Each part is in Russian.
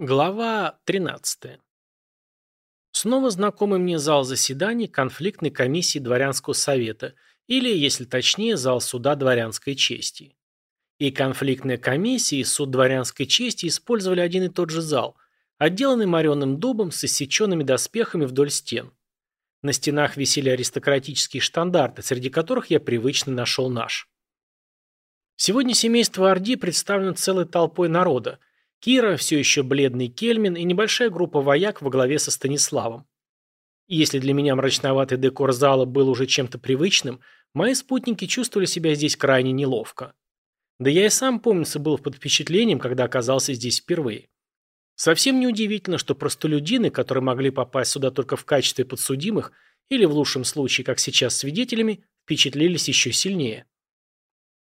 Глава 13. Снова знакомый мне зал заседаний конфликтной комиссии дворянского совета, или, если точнее, зал суда дворянской чести. И конфликтная комиссия, и суд дворянской чести использовали один и тот же зал, отделанный мореным дубом с иссеченными доспехами вдоль стен. На стенах висели аристократические штандарты, среди которых я привычно нашел наш. Сегодня семейство Орди представлено целой толпой народа, Кира, все еще бледный Кельмин и небольшая группа вояк во главе со Станиславом. Если для меня мрачноватый декор зала был уже чем-то привычным, мои спутники чувствовали себя здесь крайне неловко. Да я и сам, помнится, был под впечатлением, когда оказался здесь впервые. Совсем неудивительно, что простолюдины, которые могли попасть сюда только в качестве подсудимых, или в лучшем случае, как сейчас, свидетелями, впечатлились еще сильнее.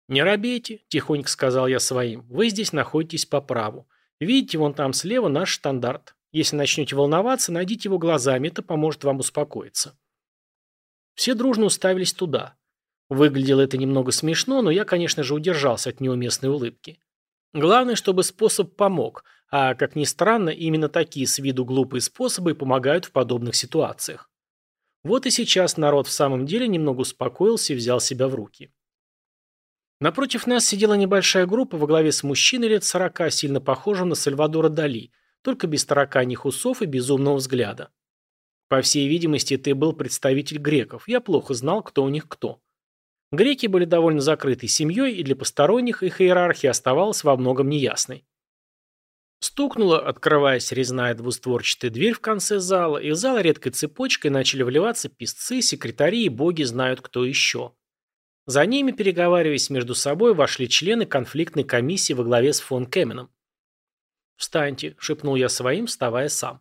«Не робейте», – тихонько сказал я своим, – «вы здесь находитесь по праву. Видите, вон там слева наш штандарт. Если начнете волноваться, найдите его глазами, это поможет вам успокоиться. Все дружно уставились туда. Выглядело это немного смешно, но я, конечно же, удержался от неуместной улыбки. Главное, чтобы способ помог, а, как ни странно, именно такие с виду глупые способы помогают в подобных ситуациях. Вот и сейчас народ в самом деле немного успокоился и взял себя в руки. Напротив нас сидела небольшая группа во главе с мужчиной лет сорока, сильно похожим на Сальвадора Дали, только без тараканьих усов и безумного взгляда. По всей видимости, это был представитель греков. Я плохо знал, кто у них кто. Греки были довольно закрытой семьей, и для посторонних их иерархия оставалась во многом неясной. Стукнула, открываясь резная двустворчатая дверь в конце зала, и в зал редкой цепочкой начали вливаться писцы, секретари и боги знают кто еще. За ними, переговариваясь между собой, вошли члены конфликтной комиссии во главе с фон Кеменом. «Встаньте», — шепнул я своим, вставая сам.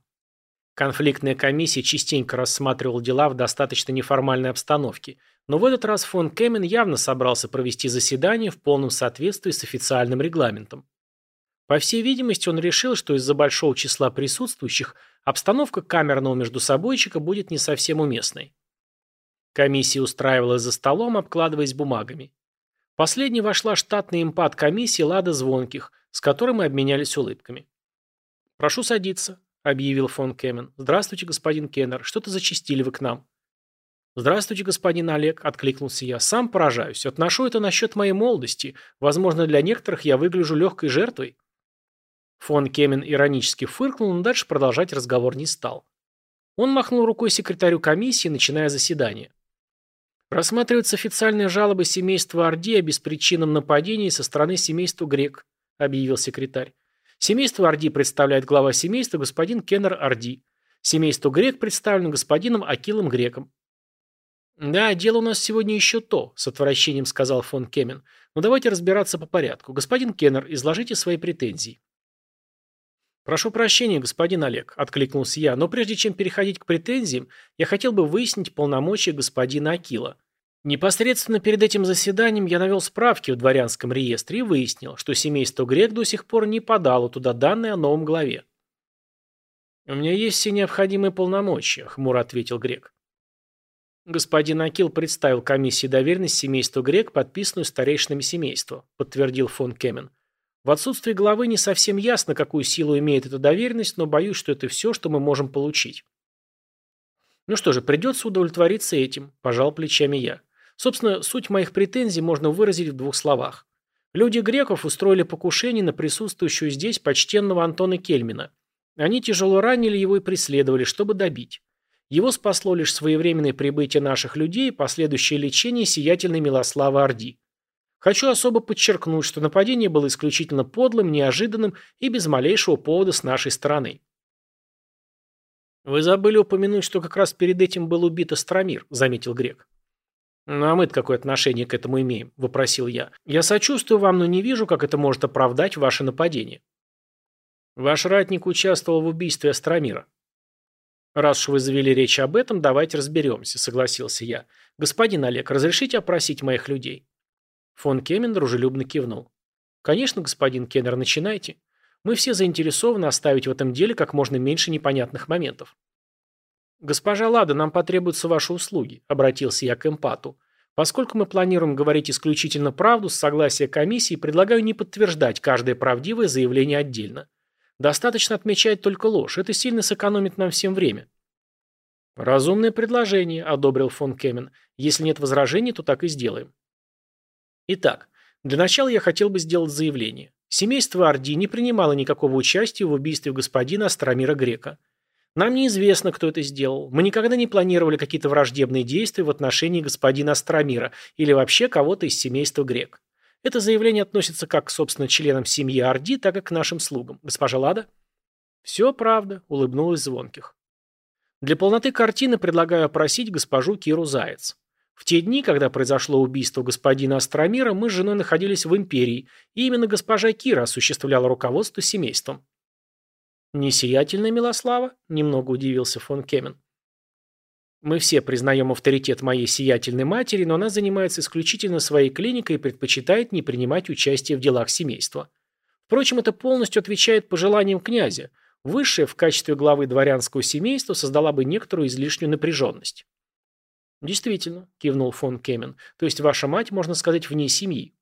Конфликтная комиссия частенько рассматривала дела в достаточно неформальной обстановке, но в этот раз фон Кемен явно собрался провести заседание в полном соответствии с официальным регламентом. По всей видимости, он решил, что из-за большого числа присутствующих обстановка камерного междусобойчика будет не совсем уместной. Комиссия устраивалась за столом, обкладываясь бумагами. Последней вошла штатный импат комиссии Лада Звонких, с которой мы обменялись улыбками. «Прошу садиться», — объявил фон Кемен. «Здравствуйте, господин Кеннер. Что-то зачистили вы к нам». «Здравствуйте, господин Олег», — откликнулся я. «Сам поражаюсь. Отношу это насчет моей молодости. Возможно, для некоторых я выгляжу легкой жертвой». Фон Кемен иронически фыркнул, но дальше продолжать разговор не стал. Он махнул рукой секретарю комиссии, начиная заседание. Рассматриваются официальные жалобы семейства Орди о беспричинном нападении со стороны семейства Грек, объявил секретарь. Семейство Орди представляет глава семейства господин Кеннер Орди. Семейство Грек представлено господином Акилом Греком. «Да, дело у нас сегодня еще то», — с отвращением сказал фон Кемен. «Но давайте разбираться по порядку. Господин Кеннер, изложите свои претензии». «Прошу прощения, господин Олег», — откликнулся я, «но прежде чем переходить к претензиям, я хотел бы выяснить полномочия господина Акила. Непосредственно перед этим заседанием я навел справки в дворянском реестре и выяснил, что семейство Грек до сих пор не подало туда данные о новом главе. «У меня есть все необходимые полномочия», — хмуро ответил Грек. «Господин Акил представил комиссии доверенность семейства Грек, подписанную старейшинами семейства», — подтвердил фон Кемен. «В отсутствие главы не совсем ясно, какую силу имеет эта доверенность, но боюсь, что это все, что мы можем получить». «Ну что же, придется удовлетвориться этим», – пожал плечами я. Собственно, суть моих претензий можно выразить в двух словах. Люди греков устроили покушение на присутствующего здесь почтенного Антона Кельмина. Они тяжело ранили его и преследовали, чтобы добить. Его спасло лишь своевременное прибытие наших людей и последующее лечение сиятельной Милославы Орди. Хочу особо подчеркнуть, что нападение было исключительно подлым, неожиданным и без малейшего повода с нашей стороны. «Вы забыли упомянуть, что как раз перед этим был убит Астромир», — заметил Грек. «Ну а мы-то какое отношение к этому имеем?» – вопросил я. «Я сочувствую вам, но не вижу, как это может оправдать ваше нападение». «Ваш ратник участвовал в убийстве Астромира». «Раз уж вы завели речь об этом, давайте разберемся», – согласился я. «Господин Олег, разрешите опросить моих людей?» Фон Кемен дружелюбно кивнул. «Конечно, господин Кеннер, начинайте. Мы все заинтересованы оставить в этом деле как можно меньше непонятных моментов». «Госпожа Лада, нам потребуются ваши услуги», – обратился я к эмпату. «Поскольку мы планируем говорить исключительно правду, с согласия комиссии предлагаю не подтверждать каждое правдивое заявление отдельно. Достаточно отмечать только ложь. Это сильно сэкономит нам всем время. Разумное предложение, одобрил фон Кемен. Если нет возражений, то так и сделаем. Итак, для начала я хотел бы сделать заявление. Семейство Орди не принимало никакого участия в убийстве господина Астромира Грека. Нам неизвестно, кто это сделал. Мы никогда не планировали какие-то враждебные действия в отношении господина Астромира или вообще кого-то из семейства Грек. Это заявление относится как, собственно, членам семьи Орди, так и к нашим слугам. Госпожа Лада? Все правда, улыбнулась Звонких. Для полноты картины предлагаю опросить госпожу Киру Заяц. В те дни, когда произошло убийство господина Астромира, мы с женой находились в империи, и именно госпожа Кира осуществляла руководство семейством. «Несиятельная Милослава?» – немного удивился фон Кемен. Мы все признаем авторитет моей сиятельной матери, но она занимается исключительно своей клиникой и предпочитает не принимать участие в делах семейства. Впрочем, это полностью отвечает пожеланиям князя. Высшая в качестве главы дворянского семейства создала бы некоторую излишнюю напряженность. Действительно, кивнул фон Кемен, то есть ваша мать, можно сказать, вне семьи.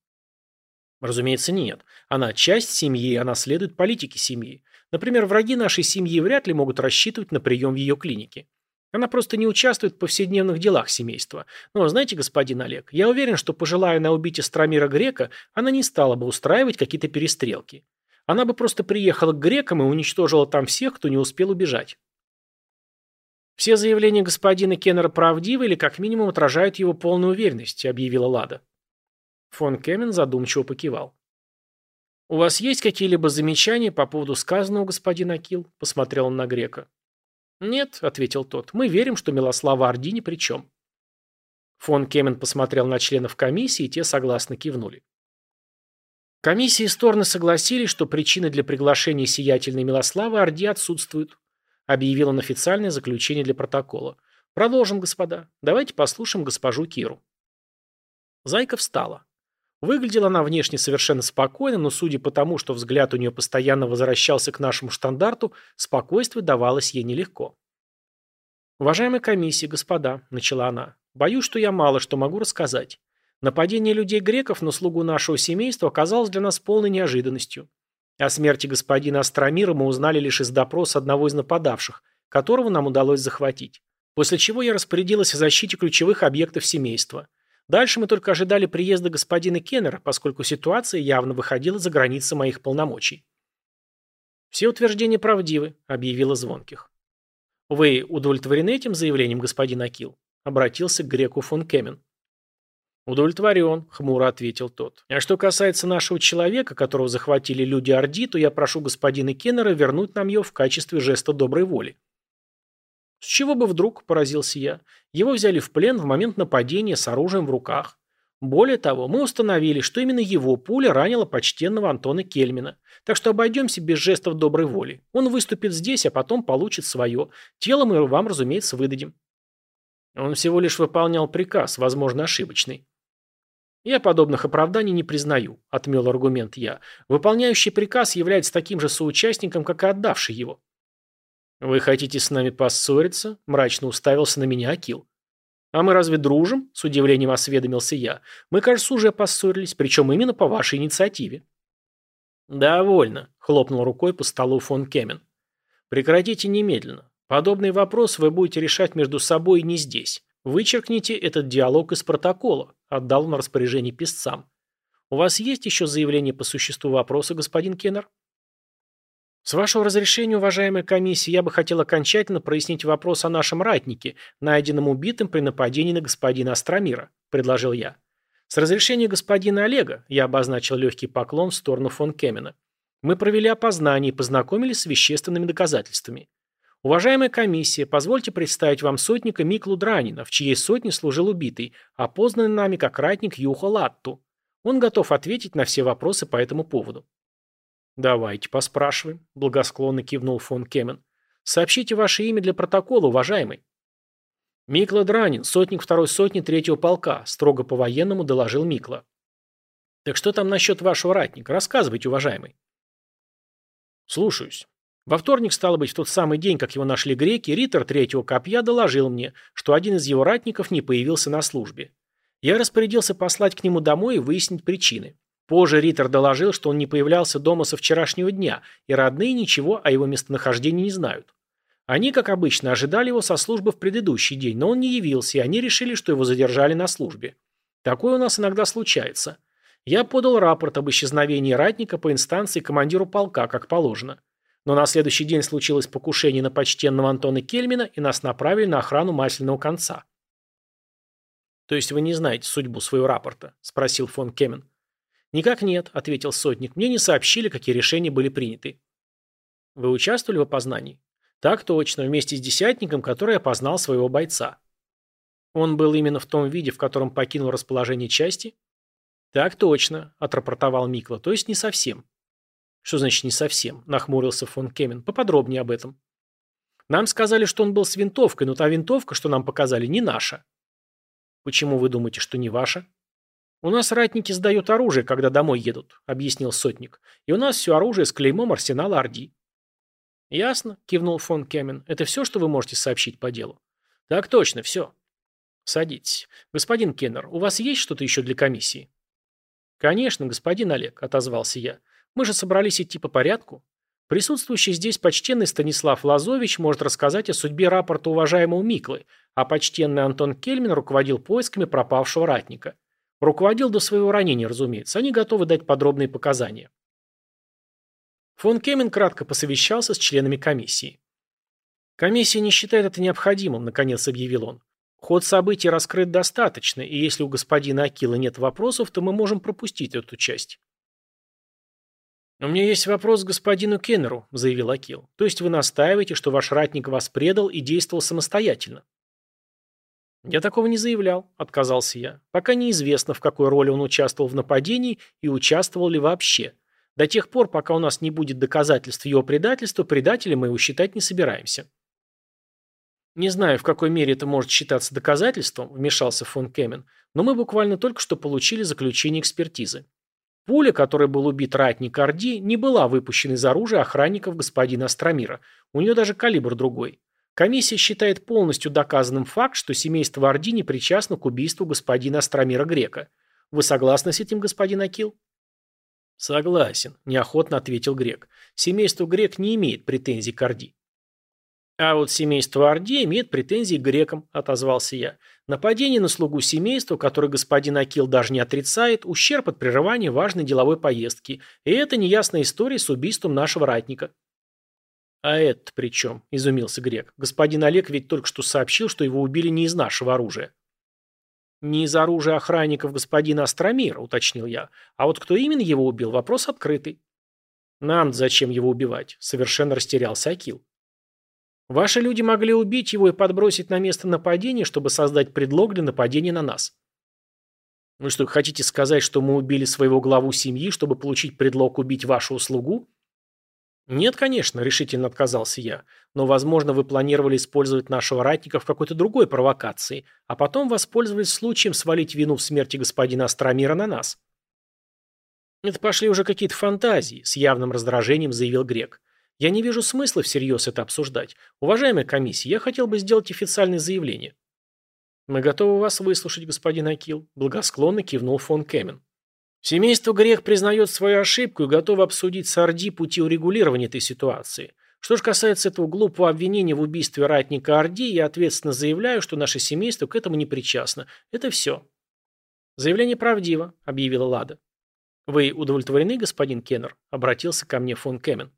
Разумеется, нет. Она часть семьи, она следует политике семьи. Например, враги нашей семьи вряд ли могут рассчитывать на прием в ее клинике. Она просто не участвует в повседневных делах семейства. Но, знаете, господин Олег, я уверен, что, пожелая она убить Астромира Грека, она не стала бы устраивать какие-то перестрелки. Она бы просто приехала к грекам и уничтожила там всех, кто не успел убежать. Все заявления господина Кеннера правдивы или как минимум отражают его полную уверенность, объявила Лада. Фон Кемен задумчиво покивал. «У вас есть какие-либо замечания по поводу сказанного, господин Акил?» – посмотрел он на грека. «Нет», — ответил тот, — «мы верим, что Милослава Орди ни при чем». Фон Кемен посмотрел на членов комиссии, и те согласно кивнули. Комиссии и стороны согласились, что причины для приглашения сиятельной Милославы Орди отсутствуют. Объявил он официальное заключение для протокола. Продолжим, господа. Давайте послушаем госпожу Киру. Зайка встала. Выглядела она внешне совершенно спокойно, но судя по тому, что взгляд у нее постоянно возвращался к нашему штандарту, спокойствие давалось ей нелегко. «Уважаемая комиссия, господа», — начала она, — «боюсь, что я мало что могу рассказать. Нападение людей-греков на слугу нашего семейства оказалось для нас полной неожиданностью. О смерти господина Астромира мы узнали лишь из допроса одного из нападавших, которого нам удалось захватить. После чего я распорядилась о защите ключевых объектов семейства. Дальше мы только ожидали приезда господина Кеннера, поскольку ситуация явно выходила за границы моих полномочий. «Все утверждения правдивы», — объявила Звонких. «Вы удовлетворены этим заявлением, господин Акил?» — обратился к греку фон Кемен. «Удовлетворен», — хмуро ответил тот. «А что касается нашего человека, которого захватили люди Орди, то я прошу господина Кеннера вернуть нам ее в качестве жеста доброй воли». «С чего бы вдруг?» – поразился я. «Его взяли в плен в момент нападения с оружием в руках. Более того, мы установили, что именно его пуля ранила почтенного Антона Кельмина. Так что обойдемся без жестов доброй воли. Он выступит здесь, а потом получит свое. Тело мы вам, разумеется, выдадим». Он всего лишь выполнял приказ, возможно, ошибочный. «Я подобных оправданий не признаю», – отмел аргумент я. «Выполняющий приказ является таким же соучастником, как и отдавший его». «Вы хотите с нами поссориться?» – мрачно уставился на меня Акил. «А мы разве дружим?» – с удивлением осведомился я. «Мы, кажется, уже поссорились, причем именно по вашей инициативе». «Довольно», – хлопнул рукой по столу фон Кемен. «Прекратите немедленно. Подобный вопрос вы будете решать между собой не здесь. Вычеркните этот диалог из протокола», – отдал он распоряжение писцам. «У вас есть еще заявление по существу вопроса, господин Кеннер?» С вашего разрешения, уважаемая комиссия, я бы хотел окончательно прояснить вопрос о нашем ратнике, найденном убитым при нападении на господина Астромира, предложил я. С разрешения господина Олега, я обозначил легкий поклон в сторону фон Кемена. Мы провели опознание и познакомились с вещественными доказательствами. Уважаемая комиссия, позвольте представить вам сотника Миклу Дранина, в чьей сотне служил убитый, опознанный нами как ратник Юха Латту. Он готов ответить на все вопросы по этому поводу. «Давайте поспрашиваем», – благосклонно кивнул фон Кемен. «Сообщите ваше имя для протокола, уважаемый». «Микла Дранин, сотник второй сотни третьего полка», – строго по-военному доложил Микла. «Так что там насчет вашего ратника? Рассказывайте, уважаемый». «Слушаюсь. Во вторник, стало быть, в тот самый день, как его нашли греки, Риттер третьего копья доложил мне, что один из его ратников не появился на службе. Я распорядился послать к нему домой и выяснить причины. Позже Риттер доложил, что он не появлялся дома со вчерашнего дня, и родные ничего о его местонахождении не знают. Они, как обычно, ожидали его со службы в предыдущий день, но он не явился, и они решили, что его задержали на службе. Такое у нас иногда случается. Я подал рапорт об исчезновении ратника по инстанции командиру полка, как положено. Но на следующий день случилось покушение на почтенного Антона Кельмина, и нас направили на охрану масляного конца. «То есть вы не знаете судьбу своего рапорта?» – спросил фон Кемен. «Никак нет», – ответил сотник. «Мне не сообщили, какие решения были приняты». «Вы участвовали в опознании?» Так точно, вместе с десятником, который опознал своего бойца. Он был именно в том виде, в котором покинул расположение части? Так точно, отрапортовал Микла, то есть не совсем. Что значит не совсем? Нахмурился фон Кемен. Поподробнее об этом. Нам сказали, что он был с винтовкой, но та винтовка, что нам показали, не наша. Почему вы думаете, что не ваша? У нас ратники сдают оружие, когда домой едут, объяснил сотник. И у нас все оружие с клеймом арсенала Орди. «Ясно», – кивнул фон Кемен. «Это все, что вы можете сообщить по делу?» «Так точно, все». «Садитесь. Господин Кеннер, у вас есть что-то еще для комиссии?» «Конечно, господин Олег», – отозвался я. «Мы же собрались идти по порядку. Присутствующий здесь почтенный Станислав Лазович может рассказать о судьбе рапорта уважаемого Миклы, а почтенный Антон Кельмин руководил поисками пропавшего ратника. Руководил до своего ранения, разумеется. Они готовы дать подробные показания». Фон Кемен кратко посовещался с членами комиссии. «Комиссия не считает это необходимым», – наконец объявил он. «Ход событий раскрыт достаточно, и если у господина Акила нет вопросов, то мы можем пропустить эту часть». «У меня есть вопрос к господину Кеннеру», – заявил Акил. «То есть вы настаиваете, что ваш ратник вас предал и действовал самостоятельно?» «Я такого не заявлял», – отказался я. «Пока неизвестно, в какой роли он участвовал в нападении и участвовал ли вообще. До тех пор, пока у нас не будет доказательств его предательства, предателем мы его считать не собираемся. Не знаю, в какой мере это может считаться доказательством, вмешался фон Кемен, но мы буквально только что получили заключение экспертизы. Пуля, которой был убит ратник Орди, не была выпущена из оружия охранников господина Астромира. У нее даже калибр другой. Комиссия считает полностью доказанным факт, что семейство Орди не причастно к убийству господина Астромира Грека. Вы согласны с этим, господин Акил? «Согласен», – неохотно ответил Грек. «Семейство Грек не имеет претензий к Орди». «А вот семейство Орди имеет претензии к грекам», – отозвался я. «Нападение на слугу семейства, которое господин Акил даже не отрицает, ущерб от прерывания важной деловой поездки. И это неясная история с убийством нашего ратника». «А это при чем?» – изумился Грек. «Господин Олег ведь только что сообщил, что его убили не из нашего оружия». «Не из оружия охранников господина Астромира», — уточнил я. «А вот кто именно его убил, вопрос открытый». «Нам зачем его убивать?» — совершенно растерялся Акил. «Ваши люди могли убить его и подбросить на место нападения, чтобы создать предлог для нападения на нас». «Вы что, хотите сказать, что мы убили своего главу семьи, чтобы получить предлог убить вашу услугу?» «Нет, конечно», – решительно отказался я. «Но, возможно, вы планировали использовать нашего ратника в какой-то другой провокации, а потом воспользовались случаем свалить вину в смерти господина Астромира на нас». «Это пошли уже какие-то фантазии», – с явным раздражением заявил Грек. «Я не вижу смысла всерьез это обсуждать. Уважаемая комиссия, я хотел бы сделать официальное заявление». «Мы готовы вас выслушать, господин Акил», – благосклонно кивнул фон Кемен. Семейство Грех признает свою ошибку и готово обсудить с Орди пути урегулирования этой ситуации. Что же касается этого глупого обвинения в убийстве ратника Орди, я ответственно заявляю, что наше семейство к этому не причастно. Это все. Заявление правдиво, объявила Лада. Вы удовлетворены, господин Кеннер? Обратился ко мне фон Кемен.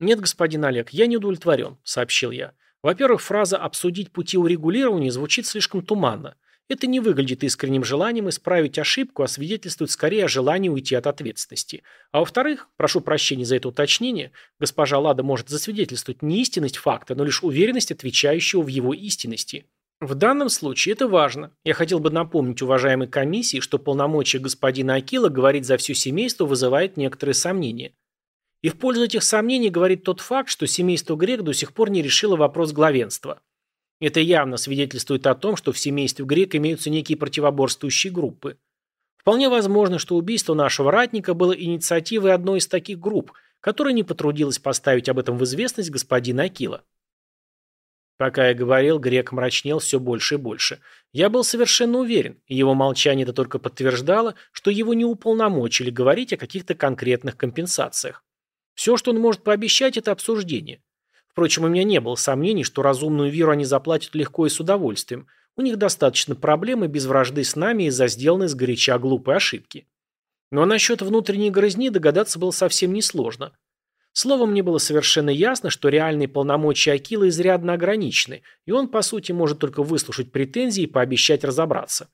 Нет, господин Олег, я не удовлетворен, сообщил я. Во-первых, фраза «обсудить пути урегулирования» звучит слишком туманно. Это не выглядит искренним желанием исправить ошибку, а свидетельствует скорее о желании уйти от ответственности. А во-вторых, прошу прощения за это уточнение, госпожа Лада может засвидетельствовать не истинность факта, но лишь уверенность отвечающего в его истинности. В данном случае это важно. Я хотел бы напомнить уважаемой комиссии, что полномочия господина Акила говорить за все семейство вызывает некоторые сомнения. И в пользу этих сомнений говорит тот факт, что семейство Грек до сих пор не решило вопрос главенства. Это явно свидетельствует о том, что в семействе грек имеются некие противоборствующие группы. Вполне возможно, что убийство нашего ратника было инициативой одной из таких групп, которая не потрудилась поставить об этом в известность господина Акила. Пока я говорил, грек мрачнел все больше и больше. Я был совершенно уверен, и его молчание это только подтверждало, что его не уполномочили говорить о каких-то конкретных компенсациях. Все, что он может пообещать, это обсуждение. Впрочем, у меня не было сомнений, что разумную виру они заплатят легко и с удовольствием. У них достаточно проблем и без вражды с нами из-за сделанной сгоряча глупой ошибки. Но насчет внутренней грызни догадаться было совсем несложно. Словом, мне было совершенно ясно, что реальные полномочия Акила изрядно ограничены, и он, по сути, может только выслушать претензии и пообещать разобраться.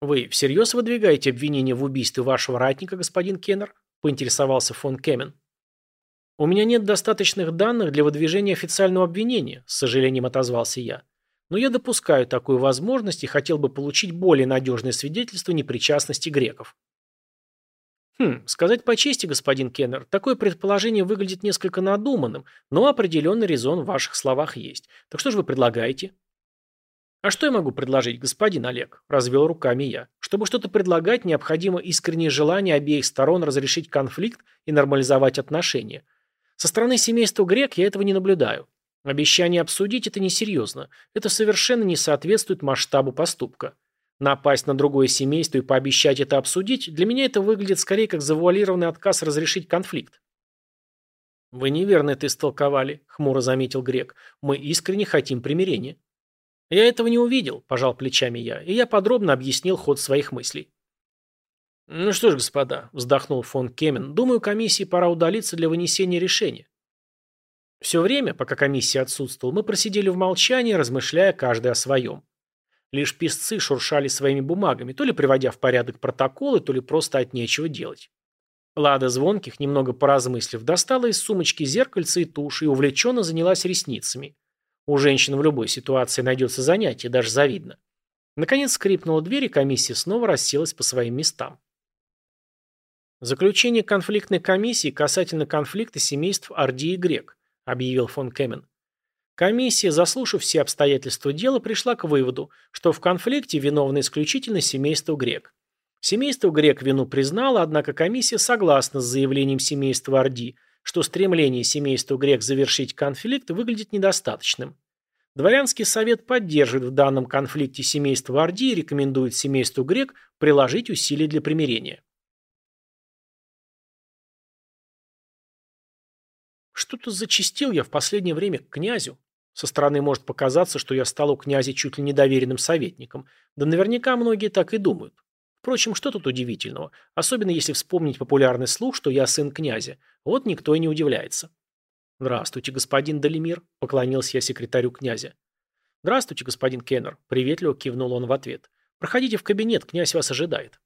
«Вы всерьез выдвигаете обвинение в убийстве вашего ратника, господин Кеннер?» – поинтересовался фон Кемен. «У меня нет достаточных данных для выдвижения официального обвинения», – с сожалением отозвался я. «Но я допускаю такую возможность и хотел бы получить более надежное свидетельство непричастности греков». Хм, сказать по чести, господин Кеннер, такое предположение выглядит несколько надуманным, но определенный резон в ваших словах есть. Так что же вы предлагаете? А что я могу предложить, господин Олег? Развел руками я. Чтобы что-то предлагать, необходимо искреннее желание обеих сторон разрешить конфликт и нормализовать отношения. Со стороны семейства Грек я этого не наблюдаю. Обещание обсудить это несерьезно. Это совершенно не соответствует масштабу поступка. Напасть на другое семейство и пообещать это обсудить, для меня это выглядит скорее как завуалированный отказ разрешить конфликт. «Вы неверно это истолковали», — хмуро заметил Грек. «Мы искренне хотим примирения». «Я этого не увидел», – пожал плечами я, и я подробно объяснил ход своих мыслей. «Ну что ж, господа», – вздохнул фон Кемен, – «думаю, комиссии пора удалиться для вынесения решения». Все время, пока комиссия отсутствовала, мы просидели в молчании, размышляя каждый о своем. Лишь писцы шуршали своими бумагами, то ли приводя в порядок протоколы, то ли просто от нечего делать. Лада Звонких, немного поразмыслив, достала из сумочки зеркальце и тушь и увлеченно занялась ресницами. У женщин в любой ситуации найдется занятие, даже завидно. Наконец скрипнула дверь, и комиссия снова расселась по своим местам. «Заключение конфликтной комиссии касательно конфликта семейств Орди и Грек», объявил фон Кемен. Комиссия, заслушав все обстоятельства дела, пришла к выводу, что в конфликте виновно исключительно семейство Грек. Семейство Грек вину признало, однако комиссия согласна с заявлением семейства Орди, что стремление семейства Грек завершить конфликт выглядит недостаточным. Дворянский совет поддерживает в данном конфликте семейство Орди и рекомендует семейству Грек приложить усилия для примирения. Что-то зачастил я в последнее время к князю. Со стороны может показаться, что я стал у князя чуть ли не доверенным советником. Да наверняка многие так и думают. Впрочем, что тут удивительного? Особенно если вспомнить популярный слух, что я сын князя. Вот никто и не удивляется. «Здравствуйте, господин Далимир», — поклонился я секретарю князя. «Здравствуйте, господин Кеннер», — приветливо кивнул он в ответ. «Проходите в кабинет, князь вас ожидает».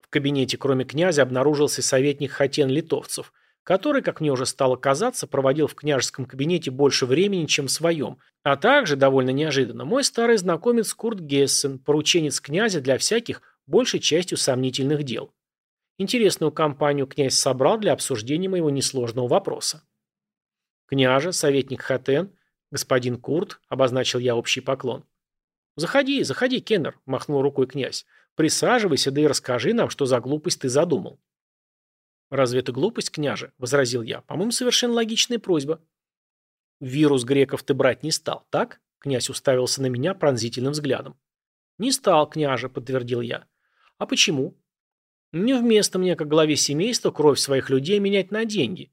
В кабинете, кроме князя, обнаружился советник Хатен Литовцев, который, как мне уже стало казаться, проводил в княжеском кабинете больше времени, чем в своем, а также, довольно неожиданно, мой старый знакомец Курт Гессен, порученец князя для всяких, большей частью сомнительных дел. Интересную компанию князь собрал для обсуждения моего несложного вопроса. «Княже, советник Хатен, господин Курт», — обозначил я общий поклон. «Заходи, заходи, Кеннер», — махнул рукой князь. «Присаживайся, да и расскажи нам, что за глупость ты задумал». «Разве это глупость, княже?» – возразил я. «По-моему, совершенно логичная просьба». «Вирус греков ты брать не стал, так?» Князь уставился на меня пронзительным взглядом. «Не стал, княже», – подтвердил я. «А почему?» «Не вместо мне, как главе семейства, кровь своих людей менять на деньги».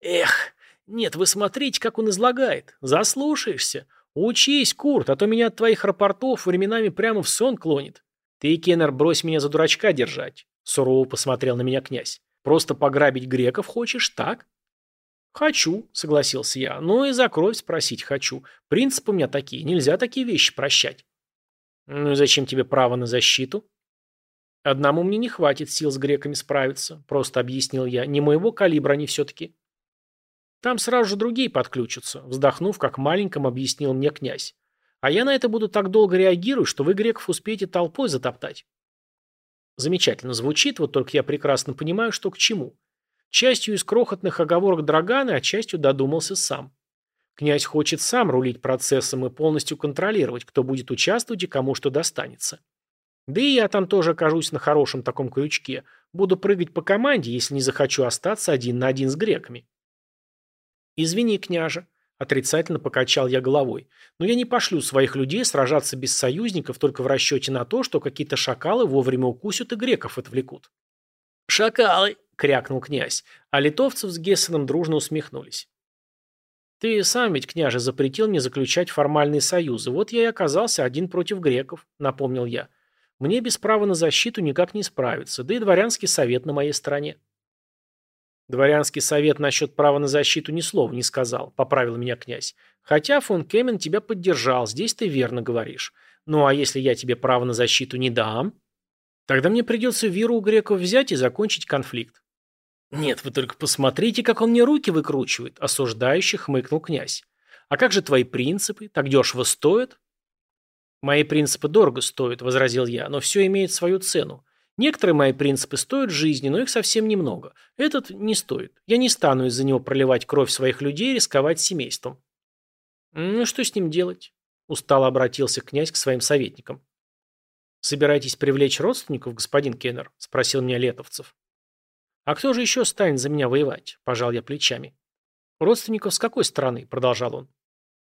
«Эх, нет, вы смотрите, как он излагает. Заслушаешься. Учись, Курт, а то меня от твоих рапортов временами прямо в сон клонит. Ты, Кеннер, брось меня за дурачка держать», – сурово посмотрел на меня князь. Просто пограбить греков хочешь, так? Хочу, согласился я. Ну и за кровь спросить хочу. Принципы у меня такие, нельзя такие вещи прощать. Ну и зачем тебе право на защиту? Одному мне не хватит сил с греками справиться, просто объяснил я. Не моего калибра они все-таки. Там сразу же другие подключатся, вздохнув, как маленьком объяснил мне князь. А я на это буду так долго реагировать, что вы греков успеете толпой затоптать. Замечательно звучит, вот только я прекрасно понимаю, что к чему. Частью из крохотных оговорок Драгана, а частью додумался сам. Князь хочет сам рулить процессом и полностью контролировать, кто будет участвовать и кому что достанется. Да и я там тоже окажусь на хорошем таком крючке. Буду прыгать по команде, если не захочу остаться один на один с греками. «Извини, княже», Отрицательно покачал я головой. Но я не пошлю своих людей сражаться без союзников только в расчете на то, что какие-то шакалы вовремя укусят и греков отвлекут. «Шакалы!» — крякнул князь, а литовцев с Гессеном дружно усмехнулись. «Ты сам ведь, княже, запретил мне заключать формальные союзы. Вот я и оказался один против греков», — напомнил я. «Мне без права на защиту никак не справиться, да и дворянский совет на моей стороне». «Дворянский совет насчет права на защиту ни слова не сказал», — поправил меня князь. «Хотя фон Кемен тебя поддержал, здесь ты верно говоришь. Ну а если я тебе право на защиту не дам?» «Тогда мне придется виру у греков взять и закончить конфликт». «Нет, вы только посмотрите, как он мне руки выкручивает», – осуждающе хмыкнул князь. «А как же твои принципы? Так дешево стоят?» «Мои принципы дорого стоят», – возразил я, – «но все имеет свою цену. Некоторые мои принципы стоят жизни, но их совсем немного. Этот не стоит. Я не стану из-за него проливать кровь своих людей и рисковать семейством». «Ну, что с ним делать?» – устало обратился князь к своим советникам. «Собираетесь привлечь родственников, господин Кеннер?» – спросил меня Летовцев. «А кто же еще станет за меня воевать?» – пожал я плечами. «Родственников с какой стороны?» – продолжал он.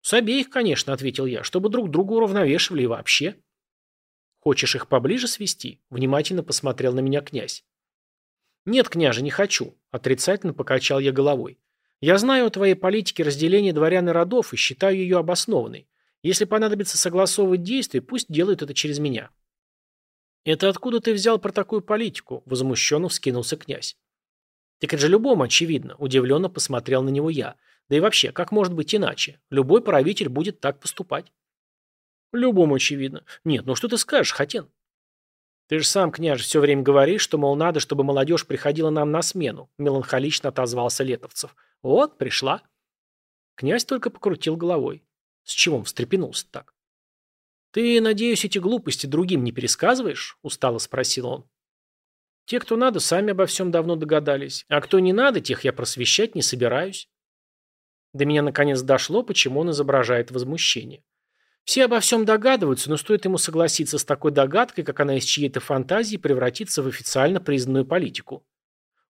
«С обеих, конечно», – ответил я, – «чтобы друг друга уравновешивали и вообще». «Хочешь их поближе свести?» – внимательно посмотрел на меня князь. «Нет, княже, не хочу», – отрицательно покачал я головой. «Я знаю о твоей политике разделения дворян и родов и считаю ее обоснованной. Если понадобится согласовывать действия, пусть делают это через меня». «Это откуда ты взял про такую политику?» – возмущенно вскинулся князь. Так это же любому очевидно, удивленно посмотрел на него я. Да и вообще, как может быть иначе? Любой правитель будет так поступать. Любому очевидно. Нет, ну что ты скажешь, Хатен? Ты же сам, княже, все время говоришь, что, мол, надо, чтобы молодежь приходила нам на смену, меланхолично отозвался Летовцев. Вот, пришла. Князь только покрутил головой. С чего он встрепенулся так? «Ты, надеюсь, эти глупости другим не пересказываешь?» – устало спросил он. Те, кто надо, сами обо всем давно догадались. А кто не надо, тех я просвещать не собираюсь. До меня наконец дошло, почему он изображает возмущение. Все обо всем догадываются, но стоит ему согласиться с такой догадкой, как она из чьей-то фантазии превратится в официально признанную политику.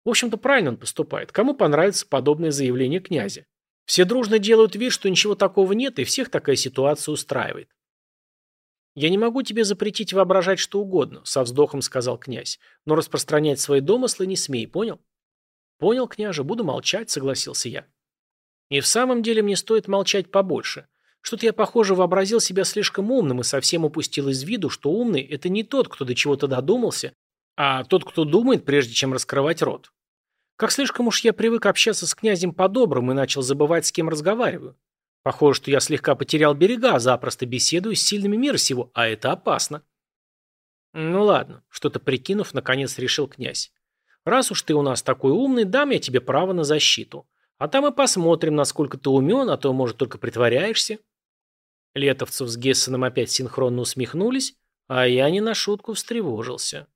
В общем-то, правильно он поступает. Кому понравится подобное заявление князя? Все дружно делают вид, что ничего такого нет, и всех такая ситуация устраивает. «Я не могу тебе запретить воображать что угодно», — со вздохом сказал князь. «Но распространять свои домыслы не смей, понял?» «Понял, княже, буду молчать», — согласился я. «И в самом деле мне стоит молчать побольше. Что-то я, похоже, вообразил себя слишком умным и совсем упустил из виду, что умный — это не тот, кто до чего-то додумался, а тот, кто думает, прежде чем раскрывать рот. Как слишком уж я привык общаться с князем по-доброму и начал забывать, с кем разговариваю. Похоже, что я слегка потерял берега, запросто беседую с сильными мира сего, а это опасно. Ну ладно, что-то прикинув, наконец решил князь. Раз уж ты у нас такой умный, дам я тебе право на защиту. А там и посмотрим, насколько ты умен, а то, может, только притворяешься. Летовцев с Гессеном опять синхронно усмехнулись, а я не на шутку встревожился.